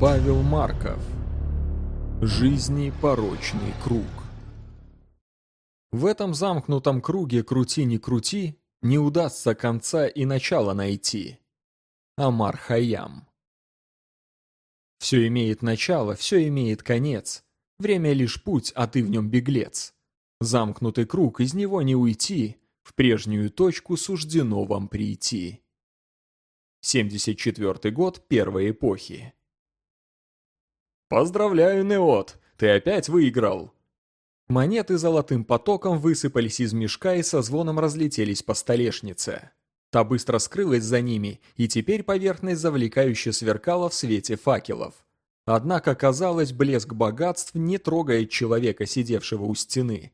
Павел Марков Жизни порочный круг В этом замкнутом круге крути не крути, не удастся конца и начала найти. Амар Хаям Все имеет начало, все имеет конец. Время лишь путь, а ты в нем беглец. Замкнутый круг, из него не уйти, в прежнюю точку суждено вам прийти. 74 год первой эпохи. «Поздравляю, Неот! Ты опять выиграл!» Монеты золотым потоком высыпались из мешка и со звоном разлетелись по столешнице. Та быстро скрылась за ними, и теперь поверхность завлекающе сверкала в свете факелов. Однако, казалось, блеск богатств не трогает человека, сидевшего у стены.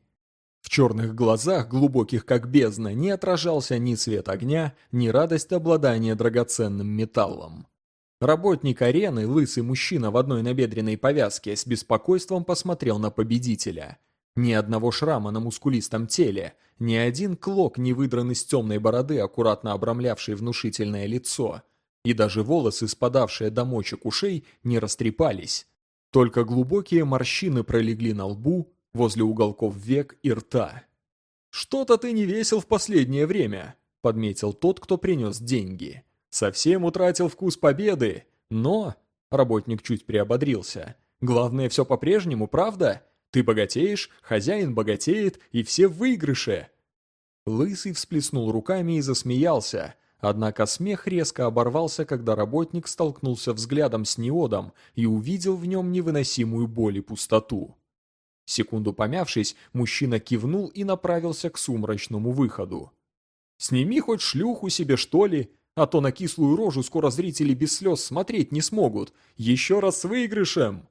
В черных глазах, глубоких как бездна, не отражался ни свет огня, ни радость обладания драгоценным металлом. Работник арены, лысый мужчина в одной набедренной повязке, с беспокойством посмотрел на победителя. Ни одного шрама на мускулистом теле, ни один клок не выдран из темной бороды, аккуратно обрамлявший внушительное лицо. И даже волосы, спадавшие до мочек ушей, не растрепались. Только глубокие морщины пролегли на лбу, возле уголков век и рта. «Что-то ты не весел в последнее время», — подметил тот, кто принес деньги. «Совсем утратил вкус победы, но...» — работник чуть приободрился. «Главное, все по-прежнему, правда? Ты богатеешь, хозяин богатеет, и все в выигрыше». Лысый всплеснул руками и засмеялся, однако смех резко оборвался, когда работник столкнулся взглядом с Неодом и увидел в нем невыносимую боль и пустоту. Секунду помявшись, мужчина кивнул и направился к сумрачному выходу. «Сними хоть шлюху себе, что ли, а то на кислую рожу скоро зрители без слез смотреть не смогут. Еще раз с выигрышем!»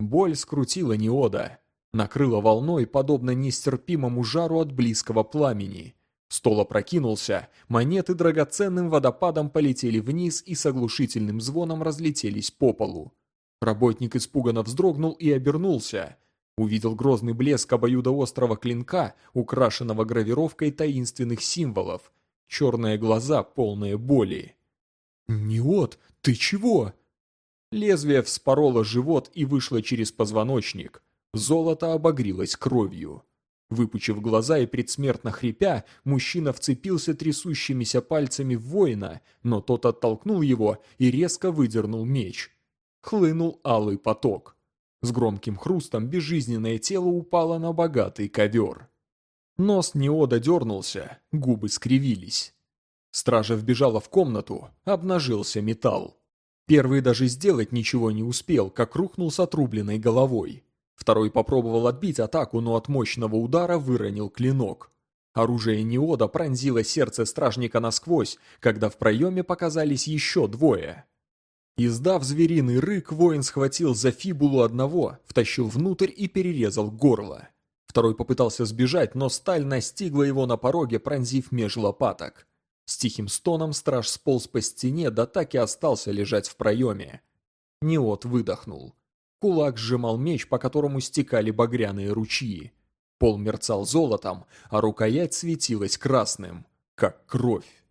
Боль скрутила Неода. Накрыла волной, подобно нестерпимому жару от близкого пламени. Стол опрокинулся, монеты драгоценным водопадом полетели вниз и с оглушительным звоном разлетелись по полу. Работник испуганно вздрогнул и обернулся. Увидел грозный блеск обоюдоострого клинка, украшенного гравировкой таинственных символов. Черные глаза, полные боли. «Неот, ты чего?» Лезвие вспороло живот и вышло через позвоночник. Золото обогрилось кровью. Выпучив глаза и предсмертно хрипя, мужчина вцепился трясущимися пальцами в воина, но тот оттолкнул его и резко выдернул меч. Хлынул алый поток. С громким хрустом безжизненное тело упало на богатый ковер. Нос Неода дернулся, губы скривились. Стража вбежала в комнату, обнажился металл. Первый даже сделать ничего не успел, как рухнул с отрубленной головой. Второй попробовал отбить атаку, но от мощного удара выронил клинок. Оружие Неода пронзило сердце стражника насквозь, когда в проеме показались еще двое. Издав звериный рык, воин схватил за фибулу одного, втащил внутрь и перерезал горло. Второй попытался сбежать, но сталь настигла его на пороге, пронзив меж лопаток. С тихим стоном страж сполз по стене, да так и остался лежать в проеме. Неот выдохнул. Кулак сжимал меч, по которому стекали багряные ручьи. Пол мерцал золотом, а рукоять светилась красным, как кровь.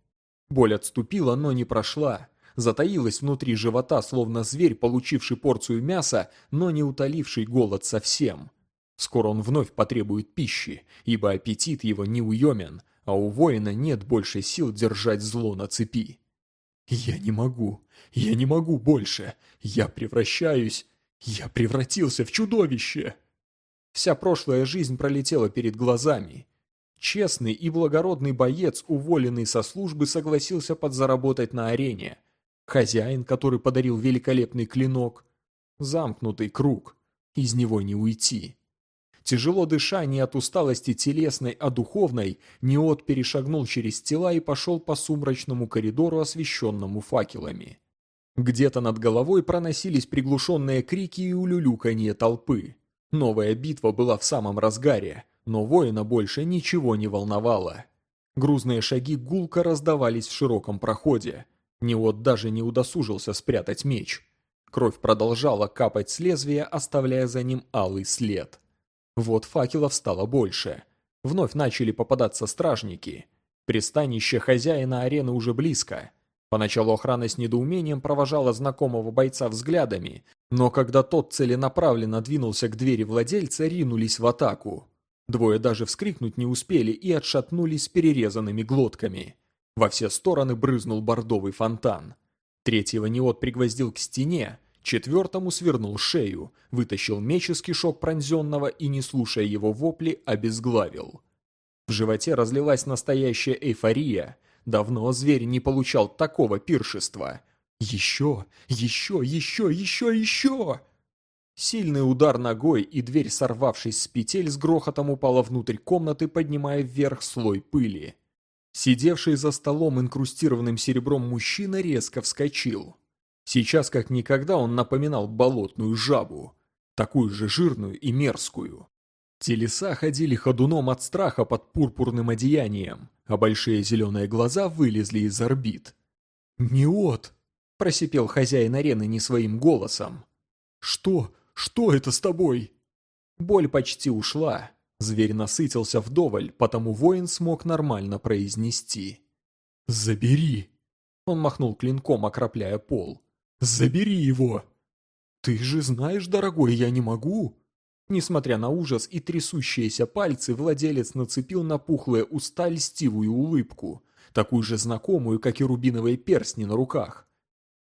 Боль отступила, но не прошла затаилась внутри живота, словно зверь, получивший порцию мяса, но не утоливший голод совсем. Скоро он вновь потребует пищи, ибо аппетит его неуемен, а у воина нет больше сил держать зло на цепи. «Я не могу, я не могу больше, я превращаюсь, я превратился в чудовище!» Вся прошлая жизнь пролетела перед глазами. Честный и благородный боец, уволенный со службы, согласился подзаработать на арене, Хозяин, который подарил великолепный клинок. Замкнутый круг. Из него не уйти. Тяжело дыша не от усталости телесной, а духовной, Неот перешагнул через тела и пошел по сумрачному коридору, освещенному факелами. Где-то над головой проносились приглушенные крики и улюлюканье толпы. Новая битва была в самом разгаре, но воина больше ничего не волновало. Грузные шаги гулко раздавались в широком проходе. Неот даже не удосужился спрятать меч. Кровь продолжала капать с лезвия, оставляя за ним алый след. Вот факелов стало больше. Вновь начали попадаться стражники. Пристанище хозяина арены уже близко. Поначалу охрана с недоумением провожала знакомого бойца взглядами, но когда тот целенаправленно двинулся к двери владельца, ринулись в атаку. Двое даже вскрикнуть не успели и отшатнулись перерезанными глотками. Во все стороны брызнул бордовый фонтан. Третьего неот пригвоздил к стене, четвертому свернул шею, вытащил меч из кишок пронзенного и, не слушая его вопли, обезглавил. В животе разлилась настоящая эйфория. Давно зверь не получал такого пиршества. Еще, еще, еще, еще, еще! Сильный удар ногой, и дверь, сорвавшись с петель, с грохотом упала внутрь комнаты, поднимая вверх слой пыли. Сидевший за столом инкрустированным серебром мужчина резко вскочил. Сейчас как никогда он напоминал болотную жабу, такую же жирную и мерзкую. Телеса ходили ходуном от страха под пурпурным одеянием, а большие зеленые глаза вылезли из орбит. «Неот!» – просипел хозяин арены не своим голосом. «Что? Что это с тобой?» Боль почти ушла. Зверь насытился вдоволь, потому воин смог нормально произнести. «Забери!» Он махнул клинком, окропляя пол. «Забери его!» «Ты же знаешь, дорогой, я не могу!» Несмотря на ужас и трясущиеся пальцы, владелец нацепил на пухлые уста льстивую улыбку, такую же знакомую, как и рубиновые перстни на руках.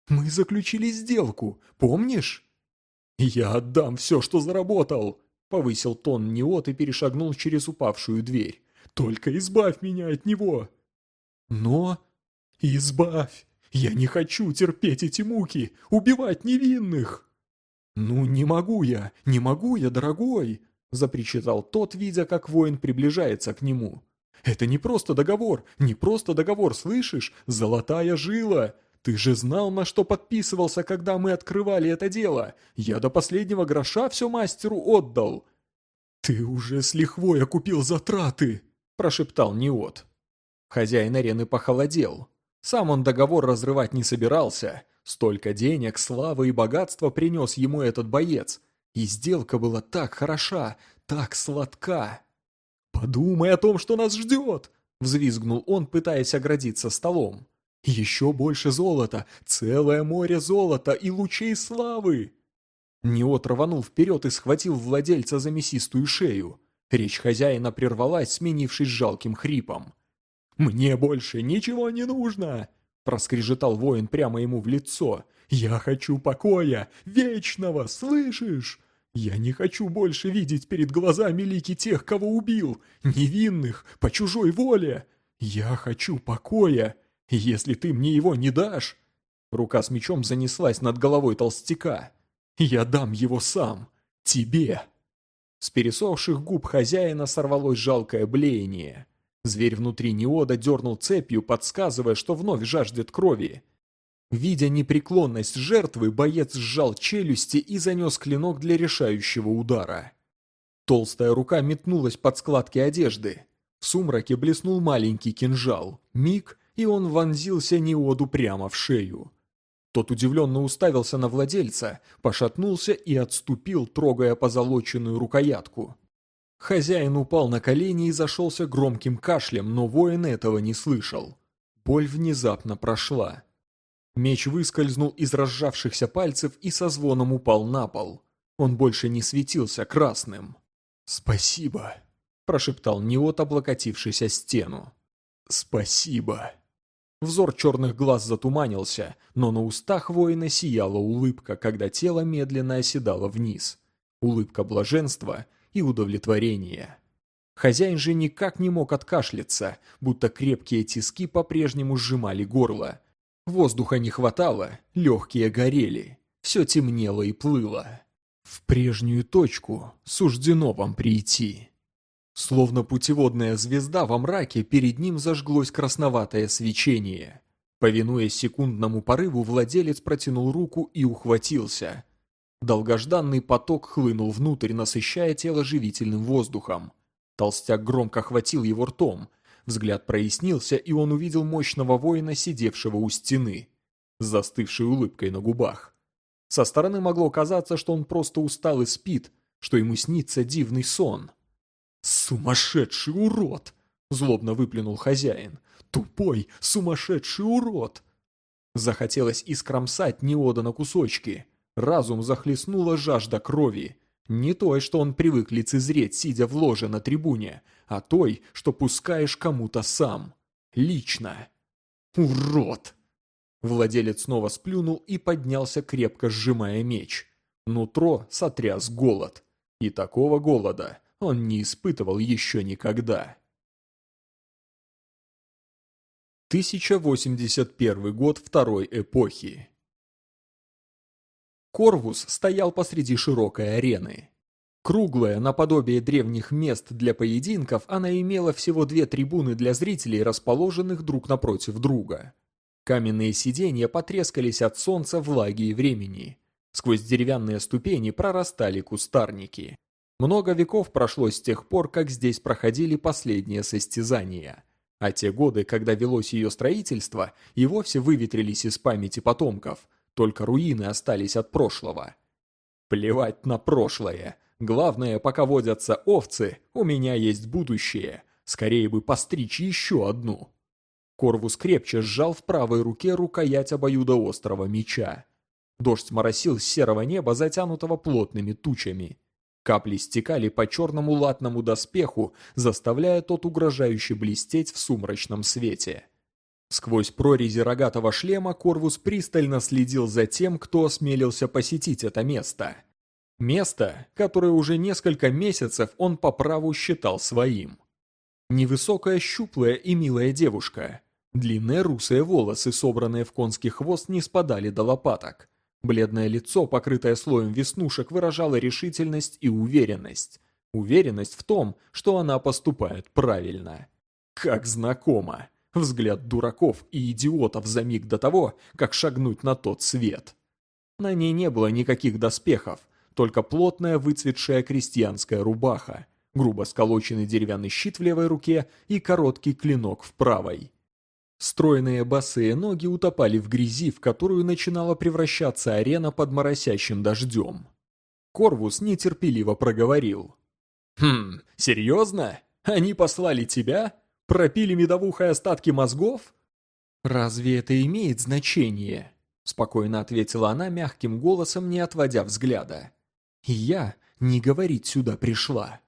«Мы заключили сделку, помнишь?» «Я отдам все, что заработал!» Повысил тон Неот и перешагнул через упавшую дверь. «Только избавь меня от него!» «Но...» «Избавь! Я не хочу терпеть эти муки, убивать невинных!» «Ну, не могу я, не могу я, дорогой!» запричитал тот, видя, как воин приближается к нему. «Это не просто договор, не просто договор, слышишь? Золотая жила! Ты же знал, на что подписывался, когда мы открывали это дело. Я до последнего гроша все мастеру отдал». «Ты уже с лихвой окупил затраты», – прошептал Неот. Хозяин арены похолодел. Сам он договор разрывать не собирался. Столько денег, славы и богатства принес ему этот боец. И сделка была так хороша, так сладка. «Подумай о том, что нас ждет!» – взвизгнул он, пытаясь оградиться столом. Еще больше золота, целое море золота и лучей славы!» Неот рванул вперед и схватил владельца за мясистую шею. Речь хозяина прервалась, сменившись жалким хрипом. «Мне больше ничего не нужно!» – проскрежетал воин прямо ему в лицо. «Я хочу покоя, вечного, слышишь? Я не хочу больше видеть перед глазами лики тех, кого убил, невинных, по чужой воле. Я хочу покоя, если ты мне его не дашь...» Рука с мечом занеслась над головой толстяка. «Я дам его сам. Тебе!» С пересохших губ хозяина сорвалось жалкое блеяние. Зверь внутри Неода дернул цепью, подсказывая, что вновь жаждет крови. Видя непреклонность жертвы, боец сжал челюсти и занес клинок для решающего удара. Толстая рука метнулась под складки одежды. В сумраке блеснул маленький кинжал. Миг, и он вонзился Неоду прямо в шею. Тот удивленно уставился на владельца, пошатнулся и отступил, трогая позолоченную рукоятку. Хозяин упал на колени и зашелся громким кашлем, но воин этого не слышал. Боль внезапно прошла. Меч выскользнул из разжавшихся пальцев и со звоном упал на пол. Он больше не светился красным. «Спасибо», – прошептал Неот, облокотившись о стену. «Спасибо». Взор черных глаз затуманился, но на устах воина сияла улыбка, когда тело медленно оседало вниз. Улыбка блаженства и удовлетворения. Хозяин же никак не мог откашляться, будто крепкие тиски по-прежнему сжимали горло. Воздуха не хватало, легкие горели, все темнело и плыло. В прежнюю точку суждено вам прийти. Словно путеводная звезда во мраке, перед ним зажглось красноватое свечение. Повинуясь секундному порыву, владелец протянул руку и ухватился. Долгожданный поток хлынул внутрь, насыщая тело живительным воздухом. Толстяк громко хватил его ртом. Взгляд прояснился, и он увидел мощного воина, сидевшего у стены, с застывшей улыбкой на губах. Со стороны могло казаться, что он просто устал и спит, что ему снится дивный сон. «Сумасшедший урод!» – злобно выплюнул хозяин. «Тупой, сумасшедший урод!» Захотелось искромсать Неода на кусочки. Разум захлестнула жажда крови. Не той, что он привык лицезреть, сидя в ложе на трибуне, а той, что пускаешь кому-то сам. Лично. Урод! Владелец снова сплюнул и поднялся, крепко сжимая меч. Нутро сотряс голод. И такого голода он не испытывал еще никогда. 1081 год второй эпохи. Корвус стоял посреди широкой арены. Круглая, наподобие древних мест для поединков, она имела всего две трибуны для зрителей, расположенных друг напротив друга. Каменные сиденья потрескались от солнца, влаги и времени. Сквозь деревянные ступени прорастали кустарники. Много веков прошло с тех пор, как здесь проходили последние состязания. А те годы, когда велось ее строительство, и вовсе выветрились из памяти потомков, только руины остались от прошлого. Плевать на прошлое. Главное, пока водятся овцы, у меня есть будущее. Скорее бы постричь еще одну. Корвус крепче сжал в правой руке рукоять обоюдоострого меча. Дождь моросил с серого неба, затянутого плотными тучами. Капли стекали по черному латному доспеху, заставляя тот угрожающе блестеть в сумрачном свете. Сквозь прорези рогатого шлема Корвус пристально следил за тем, кто осмелился посетить это место. Место, которое уже несколько месяцев он по праву считал своим. Невысокая, щуплая и милая девушка. Длинные русые волосы, собранные в конский хвост, не спадали до лопаток. Бледное лицо, покрытое слоем веснушек, выражало решительность и уверенность. Уверенность в том, что она поступает правильно. Как знакомо взгляд дураков и идиотов за миг до того, как шагнуть на тот свет. На ней не было никаких доспехов, только плотная выцветшая крестьянская рубаха, грубо сколоченный деревянный щит в левой руке и короткий клинок в правой. Стройные босые ноги утопали в грязи, в которую начинала превращаться арена под моросящим дождем. Корвус нетерпеливо проговорил. «Хм, серьезно? Они послали тебя? Пропили медовухой остатки мозгов? Разве это имеет значение? Спокойно ответила она мягким голосом, не отводя взгляда. Я не говорить сюда пришла.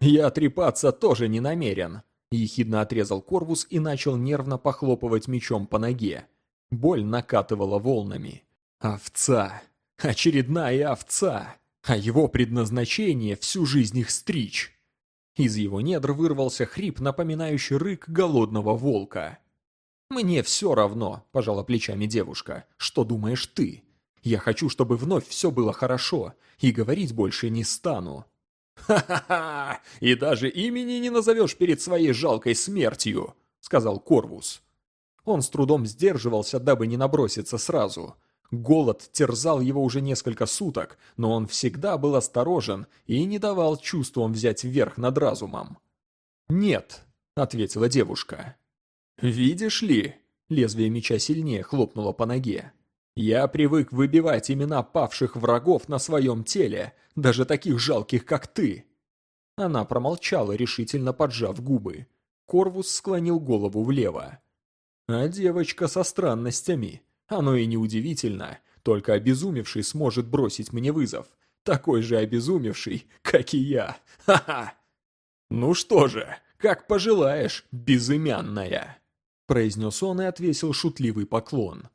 Я трепаться тоже не намерен. Ехидно отрезал Корвус и начал нервно похлопывать мечом по ноге. Боль накатывала волнами. Овца. Очередная овца. А его предназначение всю жизнь их стричь. Из его недр вырвался хрип, напоминающий рык голодного волка. «Мне все равно», – пожала плечами девушка. «Что думаешь ты? Я хочу, чтобы вновь все было хорошо, и говорить больше не стану». «Ха-ха-ха! И даже имени не назовешь перед своей жалкой смертью», – сказал Корвус. Он с трудом сдерживался, дабы не наброситься сразу – Голод терзал его уже несколько суток, но он всегда был осторожен и не давал чувствам взять верх над разумом. «Нет», — ответила девушка. «Видишь ли?» — лезвие меча сильнее хлопнуло по ноге. «Я привык выбивать имена павших врагов на своем теле, даже таких жалких, как ты». Она промолчала, решительно поджав губы. Корвус склонил голову влево. «А девочка со странностями. Оно и неудивительно, только обезумевший сможет бросить мне вызов. Такой же обезумевший, как и я. Ха-ха! Ну что же, как пожелаешь, безымянная!» Произнес он и отвесил шутливый поклон.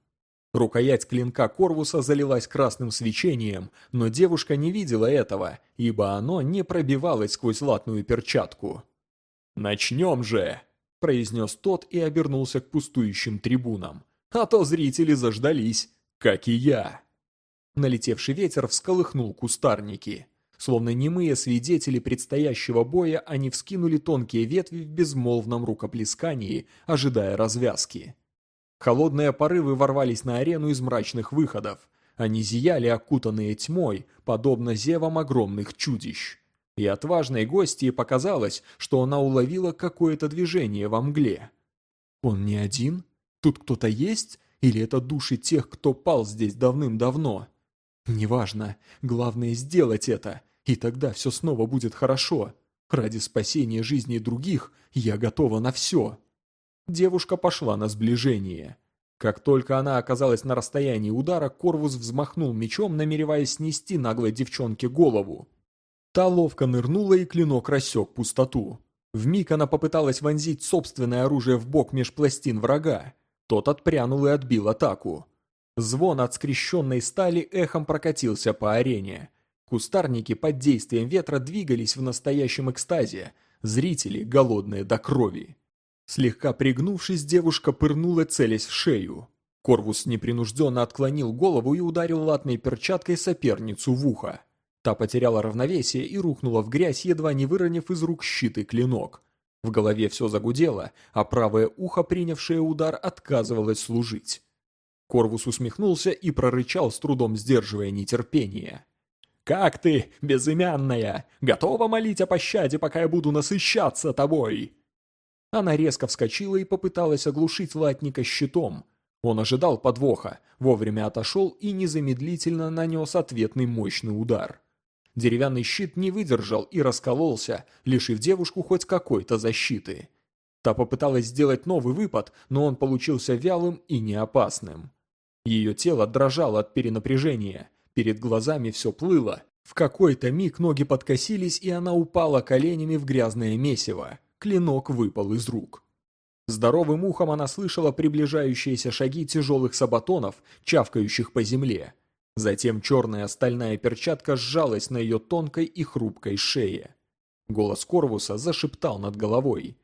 Рукоять клинка Корвуса залилась красным свечением, но девушка не видела этого, ибо оно не пробивалось сквозь латную перчатку. «Начнем же!» – произнес тот и обернулся к пустующим трибунам а то зрители заждались, как и я. Налетевший ветер всколыхнул кустарники. Словно немые свидетели предстоящего боя, они вскинули тонкие ветви в безмолвном рукоплескании, ожидая развязки. Холодные порывы ворвались на арену из мрачных выходов. Они зияли, окутанные тьмой, подобно зевам огромных чудищ. И отважной гостье показалось, что она уловила какое-то движение во мгле. «Он не один?» Тут кто-то есть? Или это души тех, кто пал здесь давным-давно? Неважно. Главное сделать это, и тогда все снова будет хорошо. Ради спасения жизни других я готова на все. Девушка пошла на сближение. Как только она оказалась на расстоянии удара, Корвус взмахнул мечом, намереваясь снести наглой девчонке голову. Та ловко нырнула, и клинок рассек пустоту. Вмиг она попыталась вонзить собственное оружие в бок меж пластин врага. Тот отпрянул и отбил атаку. Звон от скрещенной стали эхом прокатился по арене. Кустарники под действием ветра двигались в настоящем экстазе, зрители голодные до крови. Слегка пригнувшись, девушка пырнула, целясь в шею. Корвус непринужденно отклонил голову и ударил латной перчаткой соперницу в ухо. Та потеряла равновесие и рухнула в грязь, едва не выронив из рук щит и клинок. В голове все загудело, а правое ухо, принявшее удар, отказывалось служить. Корвус усмехнулся и прорычал, с трудом сдерживая нетерпение. «Как ты, безымянная? Готова молить о пощаде, пока я буду насыщаться тобой?» Она резко вскочила и попыталась оглушить латника щитом. Он ожидал подвоха, вовремя отошел и незамедлительно нанес ответный мощный удар. Деревянный щит не выдержал и раскололся, лишив девушку хоть какой-то защиты. Та попыталась сделать новый выпад, но он получился вялым и неопасным. Ее тело дрожало от перенапряжения, перед глазами все плыло. В какой-то миг ноги подкосились, и она упала коленями в грязное месиво. Клинок выпал из рук. Здоровым ухом она слышала приближающиеся шаги тяжелых сабатонов, чавкающих по земле. Затем черная стальная перчатка сжалась на ее тонкой и хрупкой шее. Голос Корвуса зашептал над головой.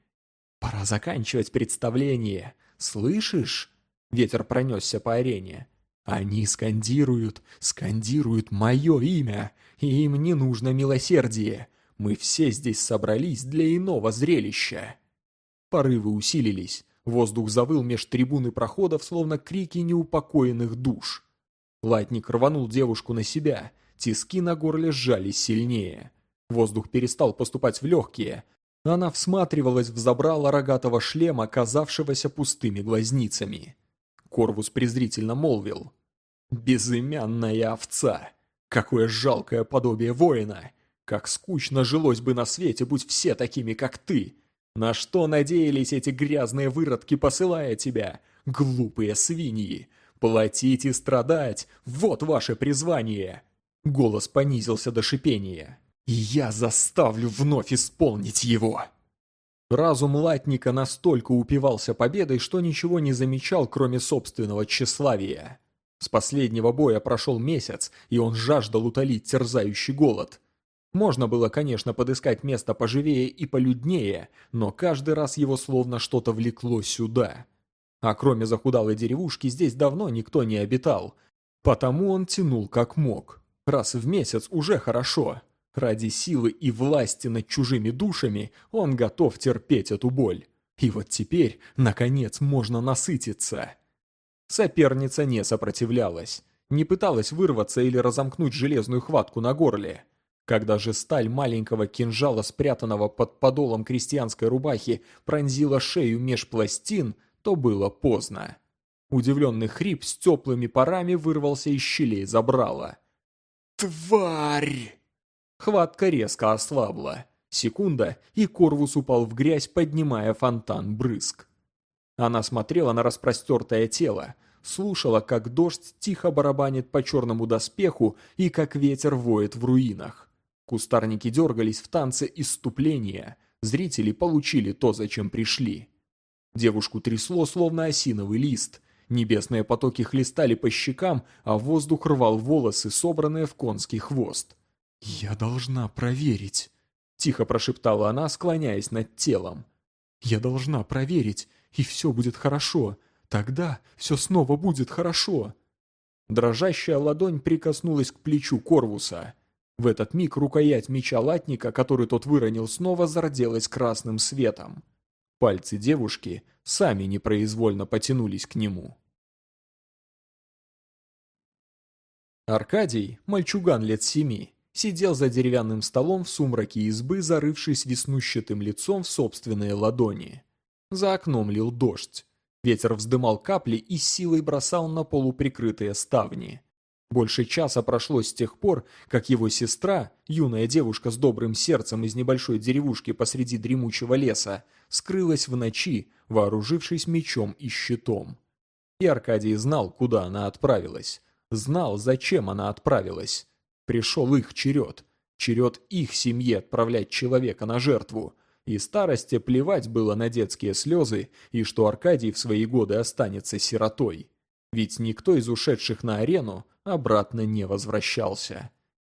«Пора заканчивать представление. Слышишь?» Ветер пронесся по арене. «Они скандируют, скандируют мое имя, и им не нужно милосердие. Мы все здесь собрались для иного зрелища». Порывы усилились. Воздух завыл меж трибуны проходов, словно крики неупокоенных душ. Латник рванул девушку на себя, тиски на горле сжались сильнее. Воздух перестал поступать в легкие. Она всматривалась в забрало рогатого шлема, казавшегося пустыми глазницами. Корвус презрительно молвил. «Безымянная овца! Какое жалкое подобие воина! Как скучно жилось бы на свете, будь все такими, как ты! На что надеялись эти грязные выродки, посылая тебя? Глупые свиньи! «Платить и страдать – вот ваше призвание!» Голос понизился до шипения. «И я заставлю вновь исполнить его!» Разум латника настолько упивался победой, что ничего не замечал, кроме собственного тщеславия. С последнего боя прошел месяц, и он жаждал утолить терзающий голод. Можно было, конечно, подыскать место поживее и полюднее, но каждый раз его словно что-то влекло сюда. А кроме захудалой деревушки здесь давно никто не обитал. Потому он тянул как мог. Раз в месяц уже хорошо. Ради силы и власти над чужими душами он готов терпеть эту боль. И вот теперь, наконец, можно насытиться. Соперница не сопротивлялась. Не пыталась вырваться или разомкнуть железную хватку на горле. Когда же сталь маленького кинжала, спрятанного под подолом крестьянской рубахи, пронзила шею меж пластин – то было поздно. Удивленный хрип с теплыми парами вырвался из щелей забрала. «Тварь!» Хватка резко ослабла. Секунда, и Корвус упал в грязь, поднимая фонтан брызг. Она смотрела на распростертое тело, слушала, как дождь тихо барабанит по черному доспеху и как ветер воет в руинах. Кустарники дергались в танце исступления, зрители получили то, зачем пришли. Девушку трясло, словно осиновый лист. Небесные потоки хлестали по щекам, а воздух рвал волосы, собранные в конский хвост. «Я должна проверить», — тихо прошептала она, склоняясь над телом. «Я должна проверить, и все будет хорошо. Тогда все снова будет хорошо». Дрожащая ладонь прикоснулась к плечу Корвуса. В этот миг рукоять меча латника, который тот выронил, снова зарделась красным светом. Пальцы девушки сами непроизвольно потянулись к нему. Аркадий, мальчуган лет семи, сидел за деревянным столом в сумраке избы, зарывшись веснущатым лицом в собственные ладони. За окном лил дождь. Ветер вздымал капли и силой бросал на полуприкрытые ставни. Больше часа прошло с тех пор, как его сестра, юная девушка с добрым сердцем из небольшой деревушки посреди дремучего леса, скрылась в ночи, вооружившись мечом и щитом. И Аркадий знал, куда она отправилась. Знал, зачем она отправилась. Пришел их черед. Черед их семьи отправлять человека на жертву. И старости плевать было на детские слезы, и что Аркадий в свои годы останется сиротой. Ведь никто из ушедших на арену обратно не возвращался.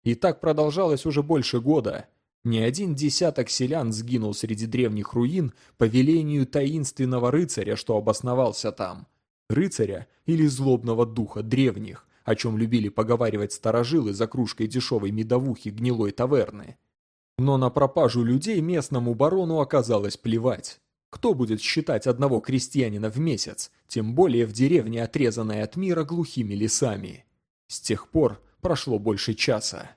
И так продолжалось уже больше года. Ни один десяток селян сгинул среди древних руин по велению таинственного рыцаря, что обосновался там. Рыцаря или злобного духа древних, о чем любили поговаривать старожилы за кружкой дешевой медовухи гнилой таверны. Но на пропажу людей местному барону оказалось плевать. Кто будет считать одного крестьянина в месяц, тем более в деревне, отрезанной от мира глухими лесами? С тех пор прошло больше часа.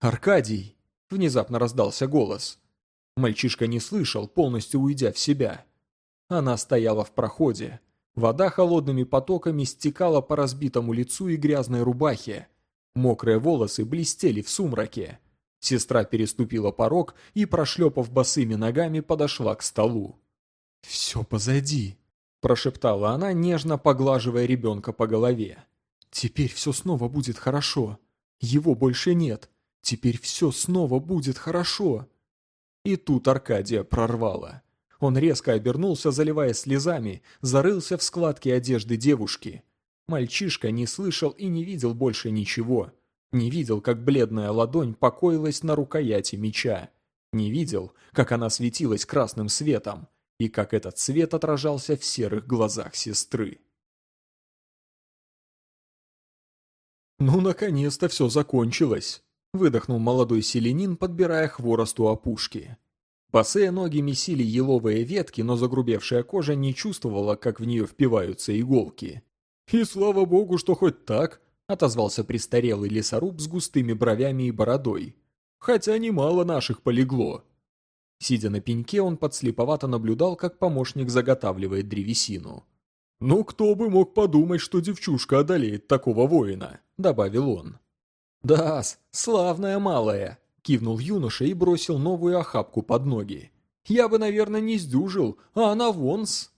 «Аркадий!» – внезапно раздался голос. Мальчишка не слышал, полностью уйдя в себя. Она стояла в проходе. Вода холодными потоками стекала по разбитому лицу и грязной рубахе. Мокрые волосы блестели в сумраке. Сестра переступила порог и, прошлепав босыми ногами, подошла к столу. «Все позади», – прошептала она, нежно поглаживая ребенка по голове. «Теперь все снова будет хорошо. Его больше нет. Теперь все снова будет хорошо». И тут Аркадия прорвала. Он резко обернулся, заливая слезами, зарылся в складки одежды девушки. Мальчишка не слышал и не видел больше ничего. Не видел, как бледная ладонь покоилась на рукояти меча. Не видел, как она светилась красным светом, и как этот свет отражался в серых глазах сестры. «Ну, наконец-то все закончилось!» – выдохнул молодой селенин, подбирая хворост у опушки. Босые ноги месили еловые ветки, но загрубевшая кожа не чувствовала, как в нее впиваются иголки. «И слава богу, что хоть так!» отозвался престарелый лесоруб с густыми бровями и бородой. «Хотя немало наших полегло». Сидя на пеньке, он подслеповато наблюдал, как помощник заготавливает древесину. «Ну, кто бы мог подумать, что девчушка одолеет такого воина», — добавил он. «Да-с, славная малая», — кивнул юноша и бросил новую охапку под ноги. «Я бы, наверное, не сдюжил, а она вон-с».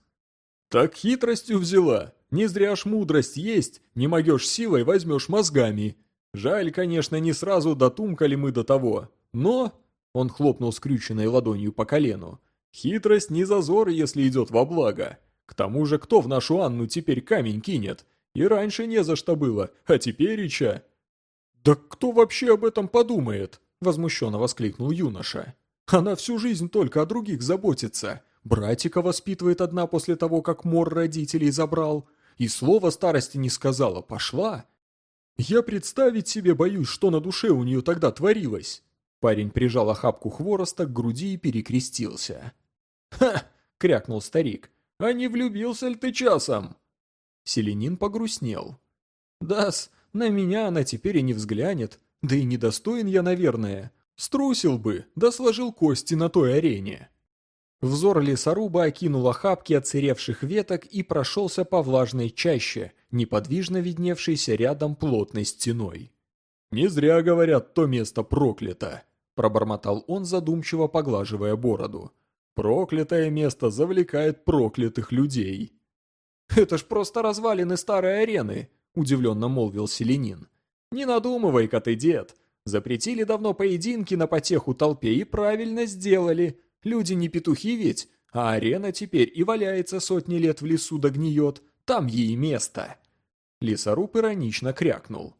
«Так хитростью взяла», не зря ж мудрость есть, не могешь силой, возьмешь мозгами. Жаль, конечно, не сразу дотумкали мы до того, но...» Он хлопнул скрюченной ладонью по колену. «Хитрость не зазор, если идет во благо. К тому же, кто в нашу Анну теперь камень кинет? И раньше не за что было, а теперь и ча...» «Да кто вообще об этом подумает?» – возмущенно воскликнул юноша. «Она всю жизнь только о других заботится. Братика воспитывает одна после того, как мор родителей забрал и слова старости не сказала, пошла. Я представить себе боюсь, что на душе у нее тогда творилось. Парень прижал охапку хвороста к груди и перекрестился. «Ха!» — крякнул старик. «А не влюбился ли ты часом?» Селенин погрустнел. «Да-с, на меня она теперь и не взглянет, да и недостоин я, наверное. Струсил бы, да сложил кости на той арене». Взор лесоруба окинул охапки отсыревших веток и прошелся по влажной чаще, неподвижно видневшейся рядом плотной стеной. «Не зря говорят, то место проклято», – пробормотал он, задумчиво поглаживая бороду. «Проклятое место завлекает проклятых людей». «Это ж просто развалины старой арены», – удивленно молвил Селенин. «Не надумывай-ка ты, дед. Запретили давно поединки на потеху толпе и правильно сделали. Люди не петухи ведь, а арена теперь и валяется сотни лет в лесу да гниет, там ей место. Лесоруб иронично крякнул.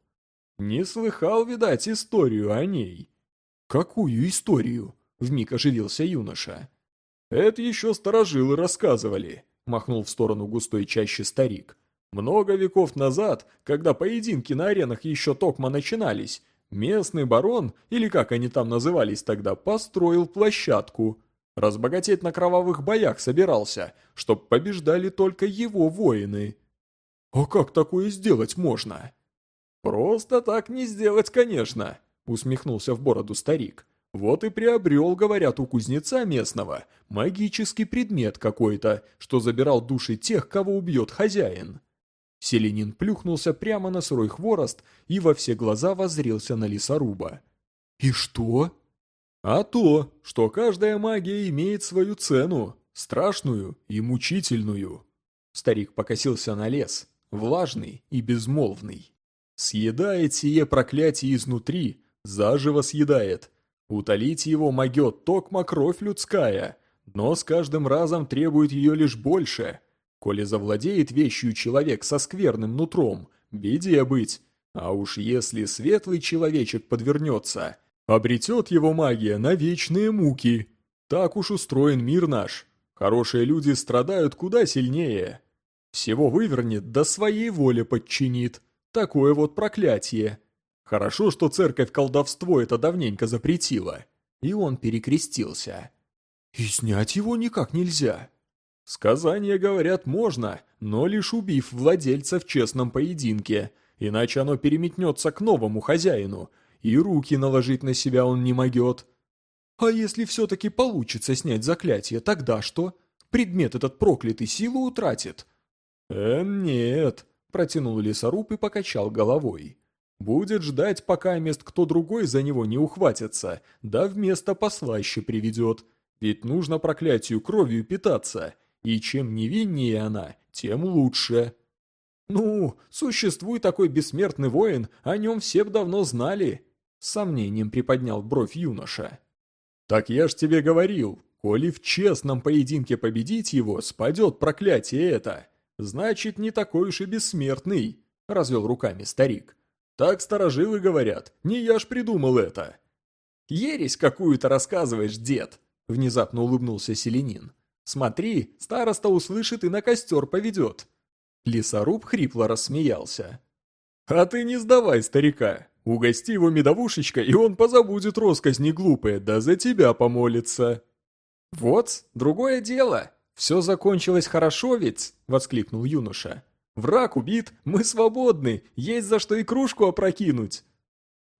Не слыхал, видать, историю о ней. Какую историю? Вмиг оживился юноша. Это еще старожилы рассказывали, махнул в сторону густой чащи старик. Много веков назад, когда поединки на аренах еще токмо начинались, местный барон, или как они там назывались тогда, построил площадку – Разбогатеть на кровавых боях собирался, чтоб побеждали только его воины. А как такое сделать можно? Просто так не сделать, конечно, усмехнулся в бороду старик. Вот и приобрел, говорят, у кузнеца местного магический предмет какой-то, что забирал души тех, кого убьет хозяин. Селенин плюхнулся прямо на сырой хворост и во все глаза воззрелся на лесоруба. «И что?» А то, что каждая магия имеет свою цену, страшную и мучительную. Старик покосился на лес. влажный и безмолвный. Съедает сие проклятие изнутри, заживо съедает. Утолить его могет токма кровь людская, но с каждым разом требует ее лишь больше. Коли завладеет вещью человек со скверным нутром, беде быть. А уж если светлый человечек подвернется, обретет его магия на вечные муки. Так уж устроен мир наш. Хорошие люди страдают куда сильнее. Всего вывернет, да своей воле подчинит. Такое вот проклятие. Хорошо, что церковь колдовство это давненько запретила. И он перекрестился. И снять его никак нельзя. Сказания, говорят, можно, но лишь убив владельца в честном поединке, иначе оно переметнется к новому хозяину, и руки наложить на себя он не могет. А если все-таки получится снять заклятие, тогда что? Предмет этот проклятый силу утратит? Эм, нет, протянул лесоруб и покачал головой. Будет ждать, пока мест кто другой за него не ухватится, да вместо послаще приведет. Ведь нужно проклятию кровью питаться, и чем невиннее она, тем лучше. Ну, существует такой бессмертный воин, о нем все б давно знали. С сомнением приподнял бровь юноша. «Так я ж тебе говорил, коли в честном поединке победить его, спадет проклятие это. Значит, не такой уж и бессмертный», — развел руками старик. «Так старожилы говорят, не я ж придумал это». «Ересь какую-то рассказываешь, дед», — внезапно улыбнулся Селенин. «Смотри, староста услышит и на костер поведет». Лесоруб хрипло рассмеялся. «А ты не сдавай старика. Угости его медовушечкой, и он позабудет росказни глупые, да за тебя помолится». «Вот, другое дело. Все закончилось хорошо ведь?» — воскликнул юноша. «Враг убит, мы свободны, есть за что и кружку опрокинуть».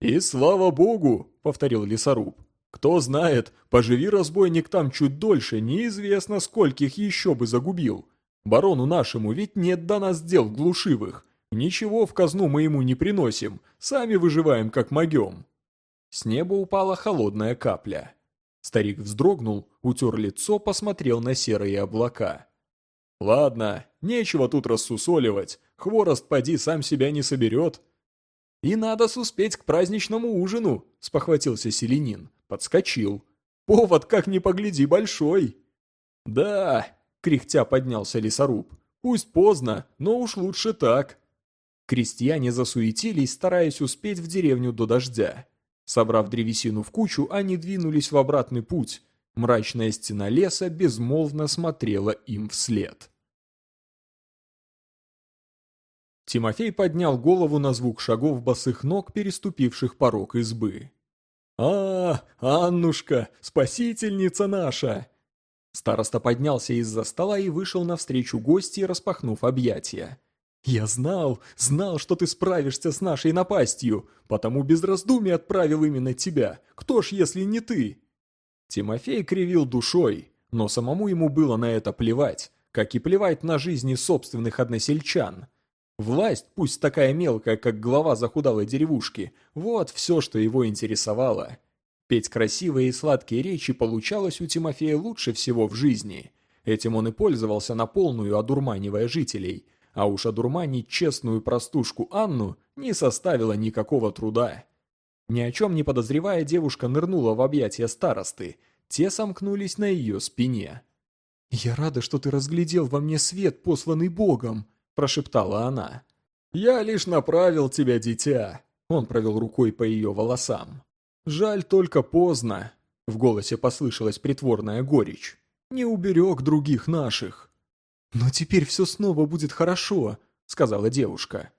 «И слава богу!» — повторил лесоруб. «Кто знает, поживи разбойник там чуть дольше, неизвестно, скольких еще бы загубил. Барону нашему ведь нет до нас дел глушивых. Ничего в казну мы ему не приносим, сами выживаем как могем». С неба упала холодная капля. Старик вздрогнул, утер лицо, посмотрел на серые облака. «Ладно, нечего тут рассусоливать, хворост поди сам себя не соберет». «И надо суспеть к праздничному ужину», — спохватился Селенин, подскочил. «Повод, как ни погляди, большой». «Да», — кряхтя поднялся лесоруб, — «пусть поздно, но уж лучше так». Крестьяне засуетились, стараясь успеть в деревню до дождя. Собрав древесину в кучу, они двинулись в обратный путь. Мрачная стена леса безмолвно смотрела им вслед. Тимофей поднял голову на звук шагов босых ног, переступивших порог избы. «А, Аннушка, спасительница наша!» Староста поднялся из-за стола и вышел навстречу гости, распахнув объятия. «Я знал, знал, что ты справишься с нашей напастью, потому без раздумий отправил именно тебя. Кто ж, если не ты?» Тимофей кривил душой, но самому ему было на это плевать, как и плевать на жизни собственных односельчан. Власть, пусть такая мелкая, как глава захудалой деревушки, вот все, что его интересовало. Петь красивые и сладкие речи получалось у Тимофея лучше всего в жизни. Этим он и пользовался на полную, одурманивая жителей – а уж одурманить честную простушку Анну не составило никакого труда. Ни о чем не подозревая, девушка нырнула в объятия старосты. Те сомкнулись на ее спине. «Я рада, что ты разглядел во мне свет, посланный Богом», – прошептала она. «Я лишь направил тебя, дитя», – он провел рукой по ее волосам. «Жаль только поздно», – в голосе послышалась притворная горечь. «Не уберег других наших». «Но теперь все снова будет хорошо», — сказала девушка.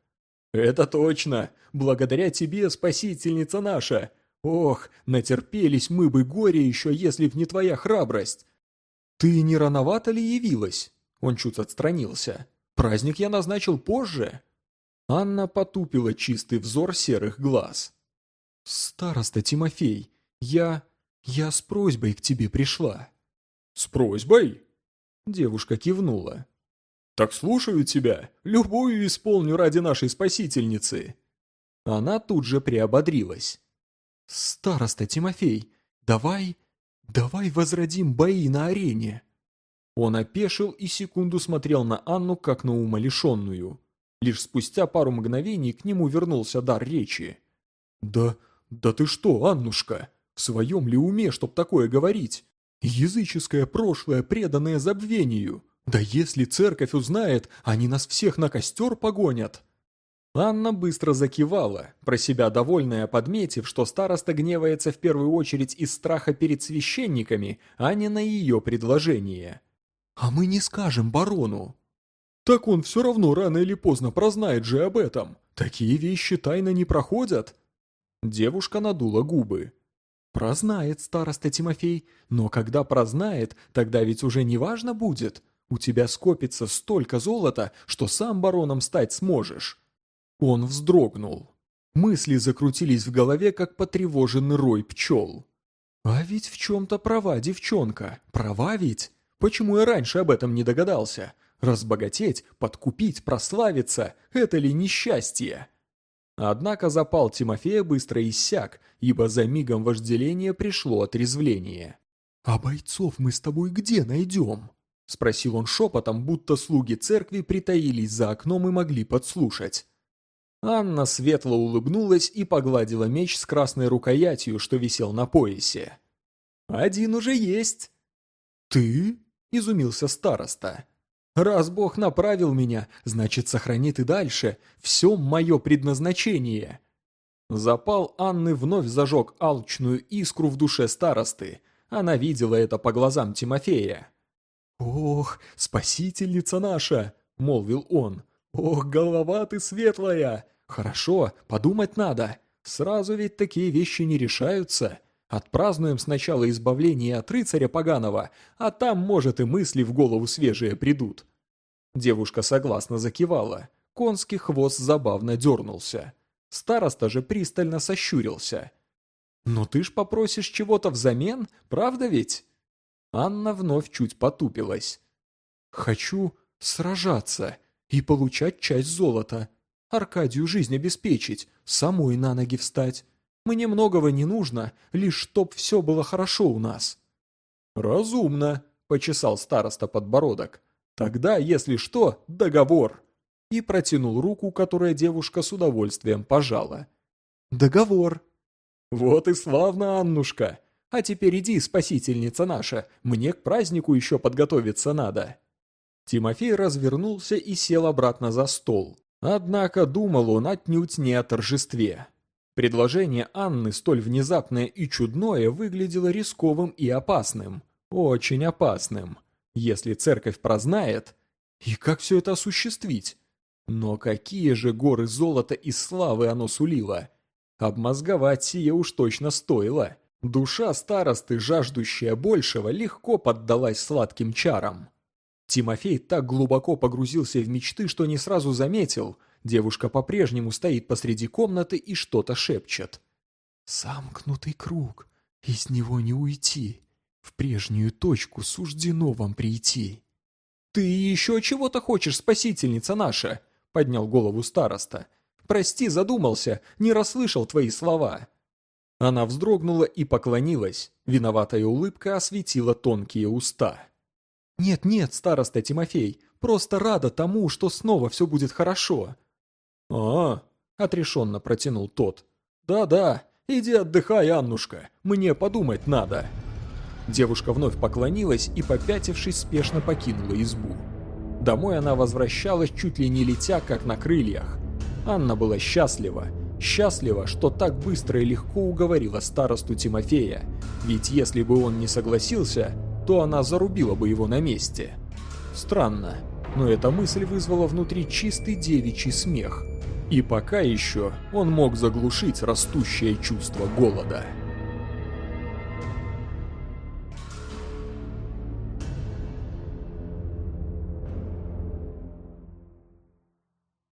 «Это точно! Благодаря тебе, спасительница наша! Ох, натерпелись мы бы горе еще, если б не твоя храбрость!» «Ты не рановато ли явилась?» Он чуть отстранился. «Праздник я назначил позже». Анна потупила чистый взор серых глаз. «Староста Тимофей, я... я с просьбой к тебе пришла». «С просьбой?» Девушка кивнула. «Так слушаю тебя. Любую исполню ради нашей спасительницы». Она тут же приободрилась. «Староста Тимофей, давай... давай возродим бои на арене». Он опешил и секунду смотрел на Анну, как на умалишенную. Лишь спустя пару мгновений к нему вернулся дар речи. «Да, да ты что, Аннушка, в своем ли уме, чтоб такое говорить? Языческое прошлое, преданное забвению. Да если церковь узнает, они нас всех на костер погонят». Анна быстро закивала, про себя довольная, подметив, что староста гневается в первую очередь из страха перед священниками, а не на ее предложение. «А мы не скажем барону». «Так он все равно рано или поздно прознает же об этом. Такие вещи тайно не проходят». Девушка надула губы. «Прознает староста Тимофей, но когда прознает, тогда ведь уже не важно будет. У тебя скопится столько золота, что сам бароном стать сможешь». Он вздрогнул. Мысли закрутились в голове, как потревоженный рой пчел. «А ведь в чем-то права девчонка. Права ведь? Почему я раньше об этом не догадался? Разбогатеть, подкупить, прославиться – это ли несчастье?» Однако запал Тимофея быстро иссяк, ибо за мигом вожделения пришло отрезвление. «А бойцов мы с тобой где найдем?» – спросил он шепотом, будто слуги церкви притаились за окном и могли подслушать. Анна светло улыбнулась и погладила меч с красной рукоятью, что висел на поясе. «Один уже есть!» «Ты?» – изумился староста. «Раз Бог направил меня, значит, сохранит и дальше. Все мое предназначение». Запал Анны вновь зажег алчную искру в душе старосты. Она видела это по глазам Тимофея. «Ох, спасительница наша!» – молвил он. «Ох, голова ты светлая! Хорошо, подумать надо. Сразу ведь такие вещи не решаются. Отпразднуем сначала избавление от рыцаря поганого, а там, может, и мысли в голову свежие придут». Девушка согласно закивала. Конский хвост забавно дернулся. Староста же пристально сощурился. «Но ты ж попросишь чего-то взамен, правда ведь?» Анна вновь чуть потупилась. «Хочу сражаться и получать часть золота», Аркадию жизнь обеспечить, самой на ноги встать. Мне многого не нужно, лишь чтоб все было хорошо у нас». «Разумно», — почесал староста подбородок. «Тогда, если что, договор». И протянул руку, которая девушка с удовольствием пожала. «Договор». «Вот и славно, Аннушка. А теперь иди, спасительница наша, мне к празднику еще подготовиться надо». Тимофей развернулся и сел обратно за стол. Однако думал он отнюдь не о торжестве. Предложение Анны, столь внезапное и чудное, выглядело рисковым и опасным. Очень опасным. Если церковь прознает... И как все это осуществить? Но какие же горы золота и славы оно сулило? Обмозговать сие уж точно стоило. Душа старосты, жаждущая большего, легко поддалась сладким чарам. Тимофей так глубоко погрузился в мечты, что не сразу заметил. Девушка по-прежнему стоит посреди комнаты и что-то шепчет. «Замкнутый круг, из него не уйти. В прежнюю точку суждено вам прийти». «Ты еще чего-то хочешь, спасительница наша?» — поднял голову староста. «Прости, задумался, не расслышал твои слова». Она вздрогнула и поклонилась. Виноватая улыбка осветила тонкие уста. «Нет-нет, староста Тимофей, просто рада тому, что снова все будет хорошо». «А, — отрешенно протянул тот. «Да-да, иди отдыхай, Аннушка, мне подумать надо». Девушка вновь поклонилась и, попятившись, спешно покинула избу. Домой она возвращалась, чуть ли не летя, как на крыльях. Анна была счастлива. Счастлива, что так быстро и легко уговорила старосту Тимофея. Ведь если бы он не согласился, то она зарубила бы его на месте. Странно, но эта мысль вызвала внутри чистый девичий смех. И пока еще он мог заглушить растущее чувство голода.